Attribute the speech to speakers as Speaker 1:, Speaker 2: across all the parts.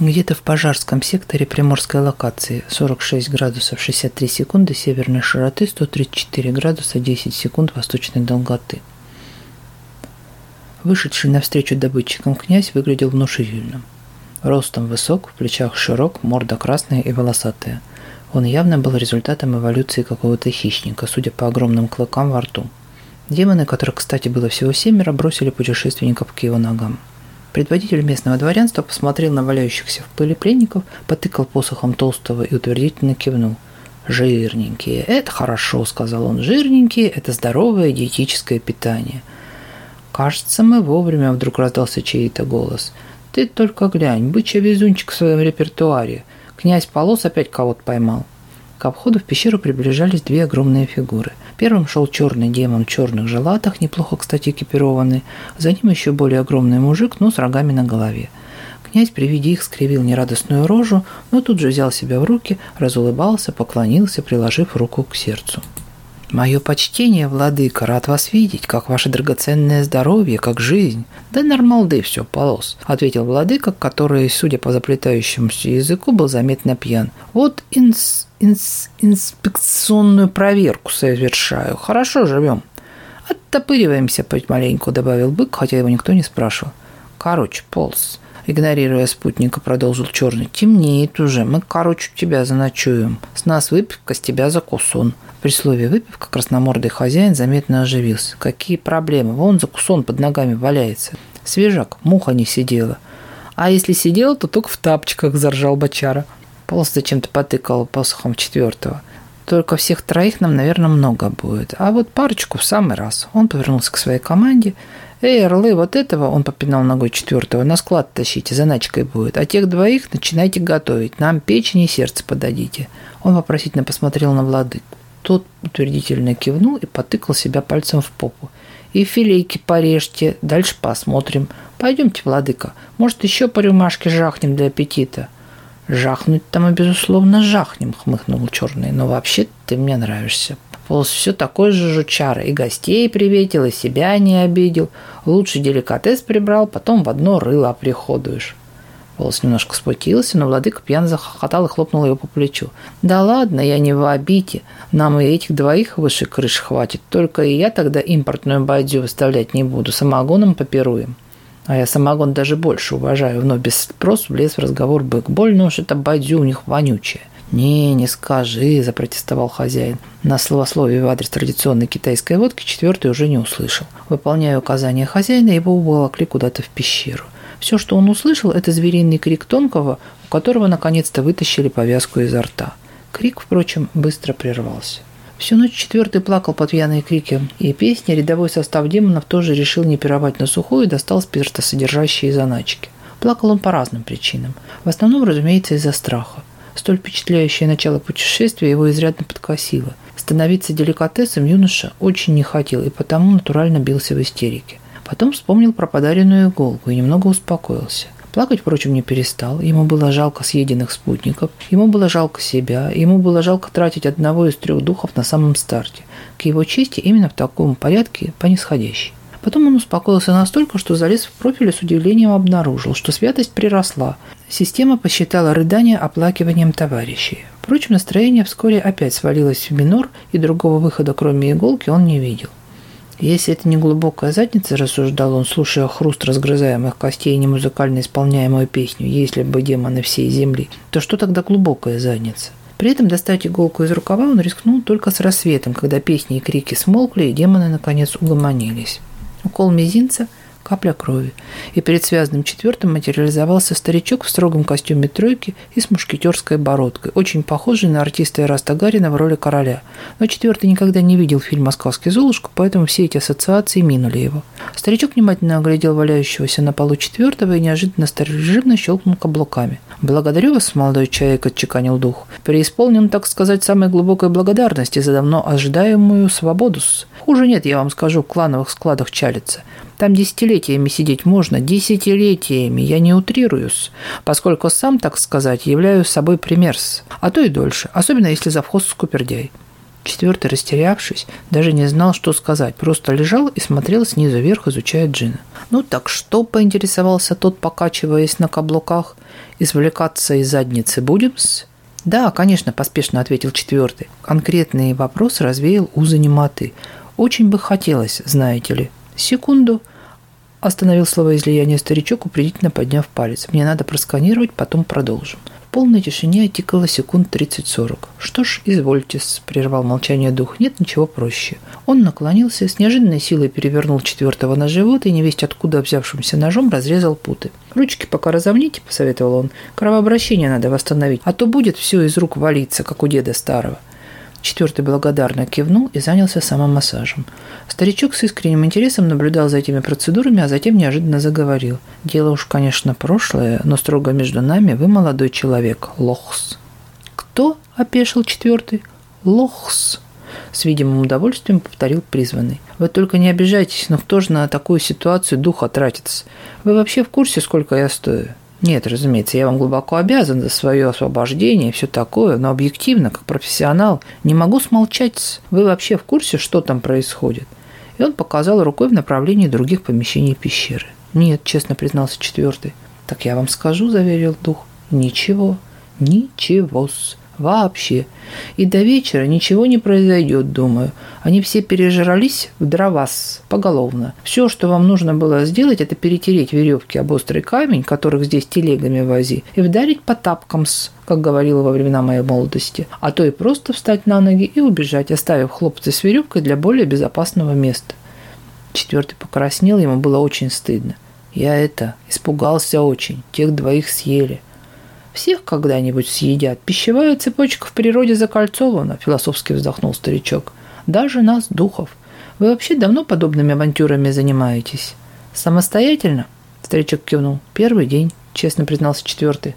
Speaker 1: где-то в пожарском секторе приморской локации 46 градусов 63 секунды северной широты, 134 градуса 10 секунд восточной долготы. Вышедший навстречу добытчикам князь выглядел внушительным. Ростом высок, в плечах широк, морда красная и волосатая. Он явно был результатом эволюции какого-то хищника, судя по огромным клыкам во рту. Демоны, которых, кстати, было всего семеро, бросили путешественников к его ногам – Предводитель местного дворянства посмотрел на валяющихся в пыли пленников, потыкал посохом толстого и утвердительно кивнул. «Жирненькие, это хорошо», — сказал он. «Жирненькие — это здоровое диетическое питание». «Кажется, мы вовремя», — вдруг раздался чей-то голос. «Ты только глянь, бычий везунчик в своем репертуаре. Князь Полос опять кого-то поймал». К обходу в пещеру приближались две огромные фигуры. Первым шел черный демон в черных желатах, неплохо, кстати, экипированный. За ним еще более огромный мужик, но с рогами на голове. Князь при виде их скривил нерадостную рожу, но тут же взял себя в руки, разулыбался, поклонился, приложив руку к сердцу. Мое почтение, владыка, рад вас видеть, как ваше драгоценное здоровье, как жизнь. Да нормалды все, полос, ответил владыка, который, судя по заплетающемуся языку, был заметно пьян. Вот инс, инс, инспекционную проверку совершаю. Хорошо живем. Оттопыриваемся потихоньку, добавил бык, хотя его никто не спрашивал. Короче, полз игнорируя спутника, продолжил черный. «Темнеет уже. Мы, короче, тебя заночуем. С нас выпивка, с тебя закусон». При слове «выпивка» красномордый хозяин заметно оживился. «Какие проблемы? Вон закусон под ногами валяется. Свежак, муха не сидела». «А если сидела, то только в тапочках», – заржал бочара. Полос зачем-то потыкал посохом четвертого. Только всех троих нам, наверное, много будет. А вот парочку в самый раз. Он повернулся к своей команде – Эй, орлы, вот этого, он попинал ногой четвертого, на склад тащите, заначкой будет. А тех двоих начинайте готовить, нам печень и сердце подадите. Он вопросительно посмотрел на владыку. Тот утвердительно кивнул и потыкал себя пальцем в попу. И филейки порежьте, дальше посмотрим. Пойдемте, владыка, может, еще по рюмашке жахнем для аппетита. Жахнуть-то мы, безусловно, жахнем, хмыкнул черный, но вообще ты мне нравишься, Волос все такой же жучара, и гостей приветил, и себя не обидел. Лучше деликатес прибрал, потом в одно рыло приходуешь. Волос немножко спутился, но владыка пьян захохотал и хлопнул ее по плечу. «Да ладно, я не в обиде. Нам и этих двоих выше крыш хватит. Только и я тогда импортную бадью выставлять не буду. Самогоном попируем». А я самогон даже больше уважаю. Вновь без спрос влез в разговор бык. Больно уж это бадью у них вонючая. «Не, не скажи», – запротестовал хозяин. На словословие в адрес традиционной китайской водки четвертый уже не услышал. Выполняя указания хозяина, его уволокли куда-то в пещеру. Все, что он услышал, это звериный крик тонкого, у которого наконец-то вытащили повязку изо рта. Крик, впрочем, быстро прервался. Всю ночь четвертый плакал под пьяные крики и песни. Рядовой состав демонов тоже решил не пировать на сухую и достал спиртосодержащие заначки. Плакал он по разным причинам. В основном, разумеется, из-за страха. Столь впечатляющее начало путешествия его изрядно подкосило. Становиться деликатесом юноша очень не хотел и потому натурально бился в истерике. Потом вспомнил про подаренную иголку и немного успокоился. Плакать, впрочем, не перестал. Ему было жалко съеденных спутников, ему было жалко себя, ему было жалко тратить одного из трех духов на самом старте. К его чести именно в таком порядке понисходящий. Потом он успокоился настолько, что залез в профиль и с удивлением обнаружил, что святость приросла. Система посчитала рыдание оплакиванием товарищей. Впрочем, настроение вскоре опять свалилось в минор, и другого выхода, кроме иголки, он не видел. Если это не глубокая задница, рассуждал он, слушая хруст разгрызаемых костей и немузыкально исполняемую песню, если бы демоны всей земли, то что тогда глубокая задница? При этом достать иголку из рукава он рискнул только с рассветом, когда песни и крики смолкли, и демоны наконец угомонились. Укол мизинца – капля крови. И перед связанным четвертым материализовался старичок в строгом костюме тройки и с мушкетерской бородкой, очень похожий на артиста Эраста Гарина в роли короля. Но четвертый никогда не видел фильм о сказке поэтому все эти ассоциации минули его. Старичок внимательно оглядел валяющегося на полу четвертого и неожиданно староживно щелкнул каблуками. «Благодарю вас, молодой человек», – отчеканил дух. «Преисполнен, так сказать, самой глубокой благодарности за давно ожидаемую свободу. -с. Хуже нет, я вам скажу, в клановых складах чалится. Там десятилетиями сидеть можно, десятилетиями, я не утрируюсь, поскольку сам, так сказать, являю собой примерс, а то и дольше, особенно если завхоз скупердяй. Четвертый, растерявшись, даже не знал, что сказать, просто лежал и смотрел снизу вверх, изучая Джина. «Ну так что?» – поинтересовался тот, покачиваясь на каблуках. «Извлекаться из задницы будем -с? «Да, конечно», – поспешно ответил четвертый. Конкретный вопрос развеял узы немоты – очень бы хотелось, знаете ли. Секунду. Остановил слово словоизлияние старичок, упредительно подняв палец. Мне надо просканировать, потом продолжим. В полной тишине оттекало секунд 30-40. «Что ж, извольте», – прервал молчание дух, – «нет ничего проще». Он наклонился, с неожиданной силой перевернул четвертого на живот и, невесть откуда взявшимся ножом, разрезал путы. «Ручки пока разомните», – посоветовал он, – «кровообращение надо восстановить, а то будет все из рук валиться, как у деда старого». Четвертый благодарно кивнул и занялся самым массажем. Старичок с искренним интересом наблюдал за этими процедурами, а затем неожиданно заговорил. «Дело уж, конечно, прошлое, но строго между нами вы молодой человек, лохс». «Кто?» – опешил четвертый. «Лохс», – с видимым удовольствием повторил призванный. «Вы только не обижайтесь, но кто же на такую ситуацию дух отратится? Вы вообще в курсе, сколько я стою?» Нет, разумеется, я вам глубоко обязан за свое освобождение и все такое, но объективно, как профессионал, не могу смолчать. Вы вообще в курсе, что там происходит? И он показал рукой в направлении других помещений пещеры. Нет, честно признался четвертый. Так я вам скажу, заверил дух. Ничего. Ничего-с. Вообще. И до вечера ничего не произойдет, думаю. Они все пережрались в дровас поголовно. Все, что вам нужно было сделать, это перетереть веревки об острый камень, которых здесь телегами вози, и вдарить по тапкам с, как говорила во времена моей молодости. А то и просто встать на ноги и убежать, оставив хлопцы с веревкой для более безопасного места. Четвертый покраснел, ему было очень стыдно. Я это, испугался очень, тех двоих съели. Всех когда-нибудь съедят. Пищевая цепочка в природе закольцована, философски вздохнул старичок. Даже нас, духов. Вы вообще давно подобными авантюрами занимаетесь? Самостоятельно? Старичок кивнул. Первый день, честно признался четвертый.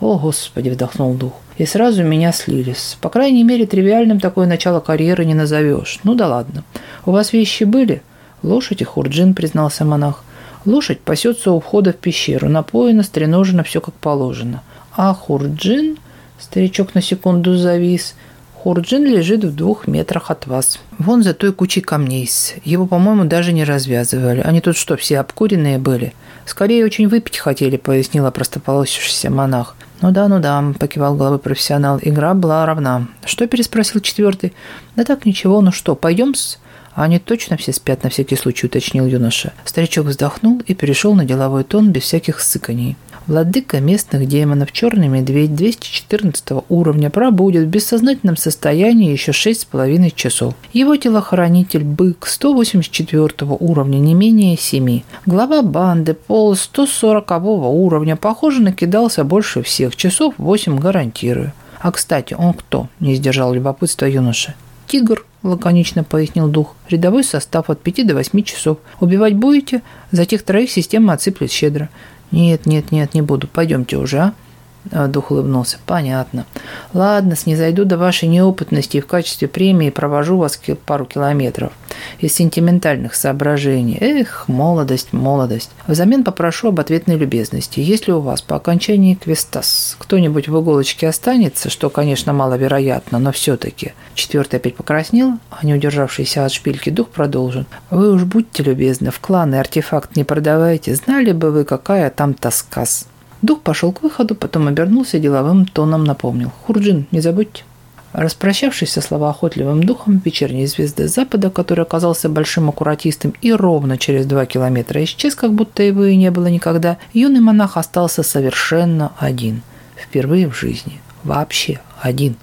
Speaker 1: О, Господи, вдохнул дух. И сразу меня слились. По крайней мере, тривиальным такое начало карьеры не назовешь. Ну да ладно. У вас вещи были? Лошадь и хурджин, признался монах. Лошадь пасется у входа в пещеру, напоена, стреножена, все как положено – а хурджин старичок на секунду завис. Хурджин лежит в двух метрах от вас. Вон за той кучей камней. Его, по-моему, даже не развязывали. Они тут что, все обкуренные были? Скорее, очень выпить хотели, пояснила простополосившийся монах. «Ну да, ну да», – покивал головой профессионал. «Игра была равна». «Что?» – переспросил четвертый. «Да так, ничего. Ну что, пойдем-с?» Они точно все спят, на всякий случай», – уточнил юноша. Старичок вздохнул и перешел на деловой тон без всяких сыканий. Владыка местных демонов черный медведь 214 уровня пробудет в бессознательном состоянии еще 6,5 часов. Его телохранитель Бык 184 уровня не менее 7. Глава банды Пол 140 уровня похоже накидался больше всех, часов 8 гарантирую. А кстати, он кто? Не сдержал любопытства юноши. Тигр, лаконично пояснил дух. Рядовой состав от 5 до 8 часов. Убивать будете? За тех троих система отсыплет щедро. Нет, нет, нет, не буду. Пойдемте уже, а? Дух улыбнулся. «Понятно. Ладно, снизойду до вашей неопытности и в качестве премии провожу вас пару километров и сентиментальных соображений. Эх, молодость, молодость. Взамен попрошу об ответной любезности. Если у вас по окончании квестас кто-нибудь в иголочке останется, что, конечно, маловероятно, но все-таки. Четвертый опять покраснел, а не удержавшийся от шпильки дух продолжен. Вы уж будьте любезны, в кланы артефакт не продавайте. Знали бы вы, какая там тоска". Дух пошел к выходу, потом обернулся деловым тоном напомнил. «Хурджин, не забудьте». Распрощавшись со словоохотливым духом, вечерний звезды запада, который оказался большим аккуратистом и ровно через два километра исчез, как будто его и не было никогда, юный монах остался совершенно один. Впервые в жизни. Вообще один.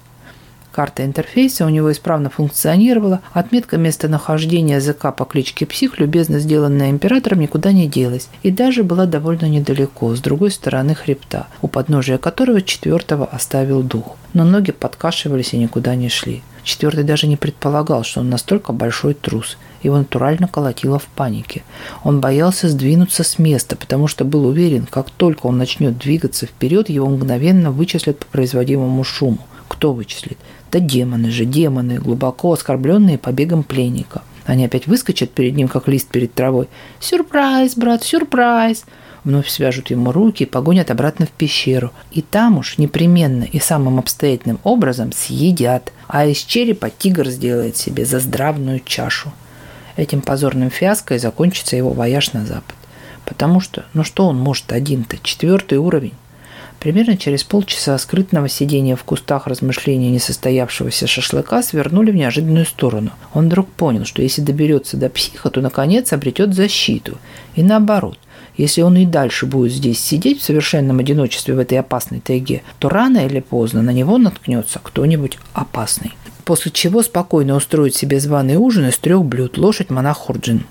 Speaker 1: Карта интерфейса у него исправно функционировала, отметка местонахождения языка по кличке Псих, любезно сделанная императором, никуда не делась, и даже была довольно недалеко, с другой стороны хребта, у подножия которого четвертого оставил дух. Но ноги подкашивались и никуда не шли. Четвертый даже не предполагал, что он настолько большой трус. Его натурально колотило в панике. Он боялся сдвинуться с места, потому что был уверен, как только он начнет двигаться вперед, его мгновенно вычислят по производимому шуму кто вычислит? Да демоны же, демоны, глубоко оскорбленные побегом пленника. Они опять выскочат перед ним, как лист перед травой. «Сюрприз, брат, сюрприз!» Вновь свяжут ему руки и погонят обратно в пещеру. И там уж непременно и самым обстоятельным образом съедят, а из черепа тигр сделает себе заздравную чашу. Этим позорным фиаско и закончится его вояж на запад. Потому что, ну что он может один-то, четвертый уровень. Примерно через полчаса скрытного сидения в кустах размышления несостоявшегося шашлыка свернули в неожиданную сторону. Он вдруг понял, что если доберется до психа, то наконец обретет защиту. И наоборот, если он и дальше будет здесь сидеть в совершенном одиночестве в этой опасной тайге, то рано или поздно на него наткнется кто-нибудь опасный. После чего спокойно устроит себе званый ужин из трех блюд лошадь монах Хорджин.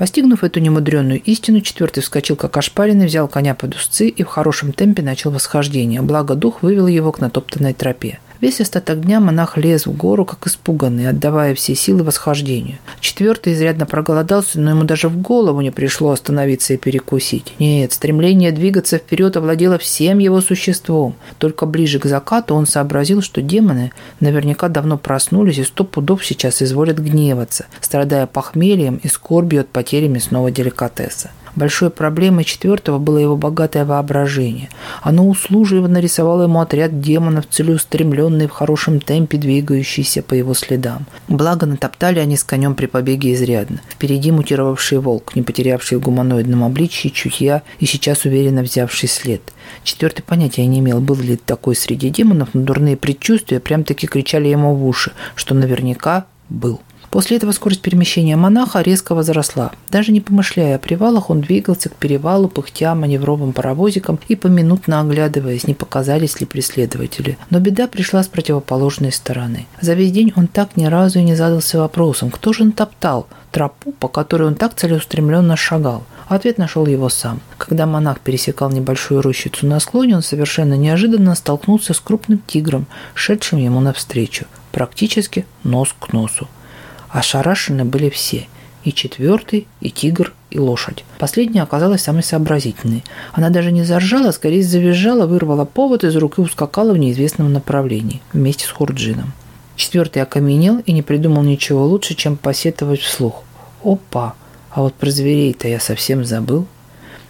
Speaker 1: Постигнув эту немудренную истину, четвертый вскочил как ошпаренный, взял коня под узцы и в хорошем темпе начал восхождение, благо дух вывел его к натоптанной тропе – Весь остаток дня монах лез в гору, как испуганный, отдавая все силы восхождению. Четвертый изрядно проголодался, но ему даже в голову не пришло остановиться и перекусить. Нет, стремление двигаться вперед овладело всем его существом. Только ближе к закату он сообразил, что демоны наверняка давно проснулись и сто пудов сейчас изволят гневаться, страдая похмельем и скорбью от потери мясного деликатеса. Большой проблемой четвертого было его богатое воображение. Оно услужливо нарисовало ему отряд демонов, целеустремленный в хорошем темпе, двигающийся по его следам. Благо, натоптали они с конем при побеге изрядно. Впереди мутировавший волк, не потерявший в гуманоидном обличии чутья и сейчас уверенно взявший след. Четвертый понятия не имел, был ли такой среди демонов, но дурные предчувствия прям-таки кричали ему в уши, что наверняка был. После этого скорость перемещения монаха резко возросла. Даже не помышляя о привалах, он двигался к перевалу, пыхтя маневровым паровозиком и поминутно оглядываясь, не показались ли преследователи. Но беда пришла с противоположной стороны. За весь день он так ни разу и не задался вопросом, кто же он топтал тропу, по которой он так целеустремленно шагал. Ответ нашел его сам. Когда монах пересекал небольшую рощицу на склоне, он совершенно неожиданно столкнулся с крупным тигром, шедшим ему навстречу, практически нос к носу ошарашенно были все – и четвертый, и тигр, и лошадь. Последняя оказалась самой сообразительной. Она даже не заржала, скорее завизжала, вырвала повод из рук и ускакала в неизвестном направлении вместе с Хурджином. Четвертый окаменел и не придумал ничего лучше, чем посетовать вслух. «Опа! А вот про зверей-то я совсем забыл!»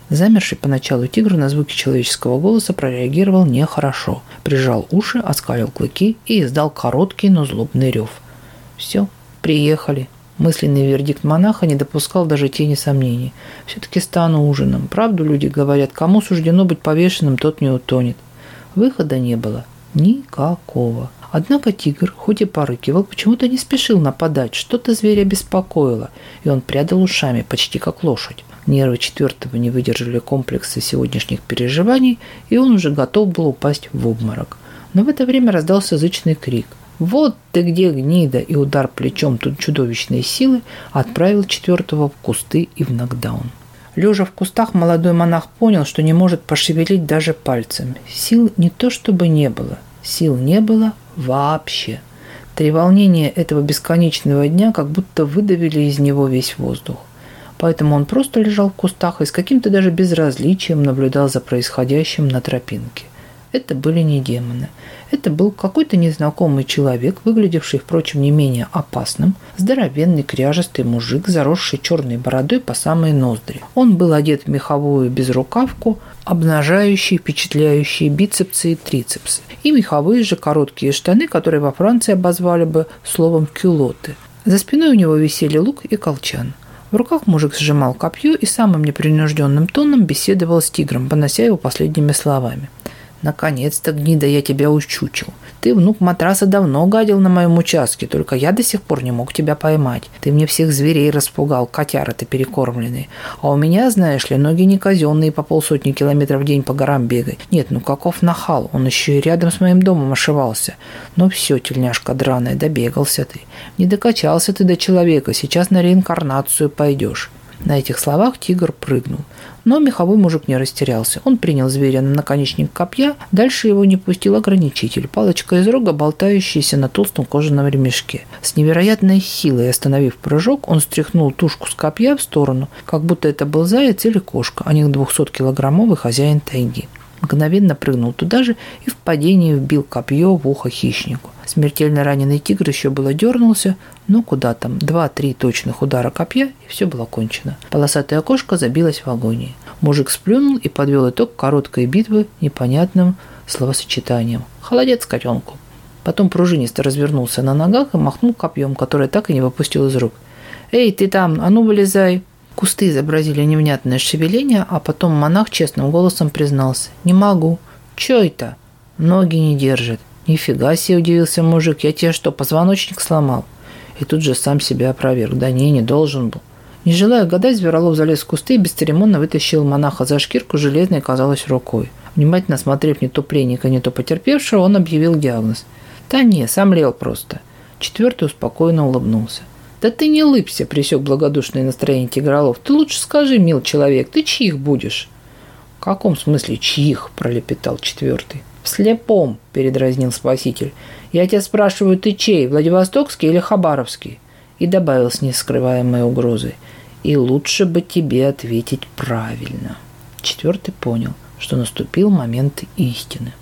Speaker 1: Замерший поначалу тигр на звуки человеческого голоса прореагировал нехорошо. Прижал уши, оскалил клыки и издал короткий, но злобный рев. «Все, приехали. Мысленный вердикт монаха не допускал даже тени сомнений. Все-таки стану ужином. Правду люди говорят, кому суждено быть повешенным, тот не утонет. Выхода не было. Никакого. Однако тигр, хоть и порыкивал, почему-то не спешил нападать, что-то зверя беспокоило, и он прядал ушами, почти как лошадь. Нервы четвертого не выдержали комплекса сегодняшних переживаний, и он уже готов был упасть в обморок. Но в это время раздался зычный крик. Вот ты где, гнида, и удар плечом тут чудовищной силы отправил четвертого в кусты и в нокдаун. Лежа в кустах, молодой монах понял, что не может пошевелить даже пальцем. Сил не то чтобы не было, сил не было вообще. Три волнения этого бесконечного дня как будто выдавили из него весь воздух. Поэтому он просто лежал в кустах и с каким-то даже безразличием наблюдал за происходящим на тропинке. Это были не демоны. Это был какой-то незнакомый человек, выглядевший, впрочем, не менее опасным, здоровенный кряжестый мужик, заросший черной бородой по самые ноздри. Он был одет в меховую безрукавку, обнажающие впечатляющие бицепсы и трицепсы, и меховые же короткие штаны, которые во Франции обозвали бы словом «кюлоты». За спиной у него висели лук и колчан. В руках мужик сжимал копье и самым непринужденным тоном беседовал с тигром, понося его последними словами – Наконец-то гнида я тебя учучил. Ты, внук матраса, давно гадил на моем участке, только я до сих пор не мог тебя поймать. Ты мне всех зверей распугал, котяра ты перекормленный. А у меня, знаешь ли, ноги не казенные по полсотни километров в день по горам бегать. Нет, ну каков нахал, он еще и рядом с моим домом ошивался. Ну Но все, тельняшка драная, добегался ты. Не докачался ты до человека, сейчас на реинкарнацию пойдешь. На этих словах тигр прыгнул – но меховой мужик не растерялся. Он принял зверя на наконечник копья, дальше его не пустил ограничитель, палочка из рога, болтающаяся на толстом кожаном ремешке. С невероятной силой остановив прыжок, он стряхнул тушку с копья в сторону, как будто это был заяц или кошка, а не 200-килограммовый хозяин тайги мгновенно прыгнул туда же и в падении вбил копье в ухо хищнику. Смертельно раненый тигр еще было дернулся, но куда там, два-три точных удара копья, и все было кончено. Полосатая кошка забилась в агонии. Мужик сплюнул и подвел итог короткой битвы непонятным словосочетанием. «Холодец котенку». Потом пружинисто развернулся на ногах и махнул копьем, которое так и не выпустил из рук. «Эй, ты там, а ну вылезай!» кусты изобразили невнятное шевеление, а потом монах честным голосом признался. «Не могу. Чё это?» «Ноги не держит». «Нифига себе!» – удивился мужик. «Я тебе что, позвоночник сломал?» И тут же сам себя опроверг. «Да не, не должен был». Не желая гадать, Зверолов залез в кусты и бесцеремонно вытащил монаха за шкирку железной, казалось, рукой. Внимательно смотрев не то пленника, не то потерпевшего, он объявил диагноз. «Да не, сам лел просто». Четвертый успокоенно улыбнулся. Да ты не лыбся, присек благодушное настроение Тигролов. Ты лучше скажи, мил человек, ты чьих будешь? В каком смысле чьих? пролепетал четвертый. В слепом, передразнил спаситель. Я тебя спрашиваю, ты чей, Владивостокский или Хабаровский? И добавил с нескрываемой угрозой. И лучше бы тебе ответить правильно. Четвертый понял, что наступил момент истины.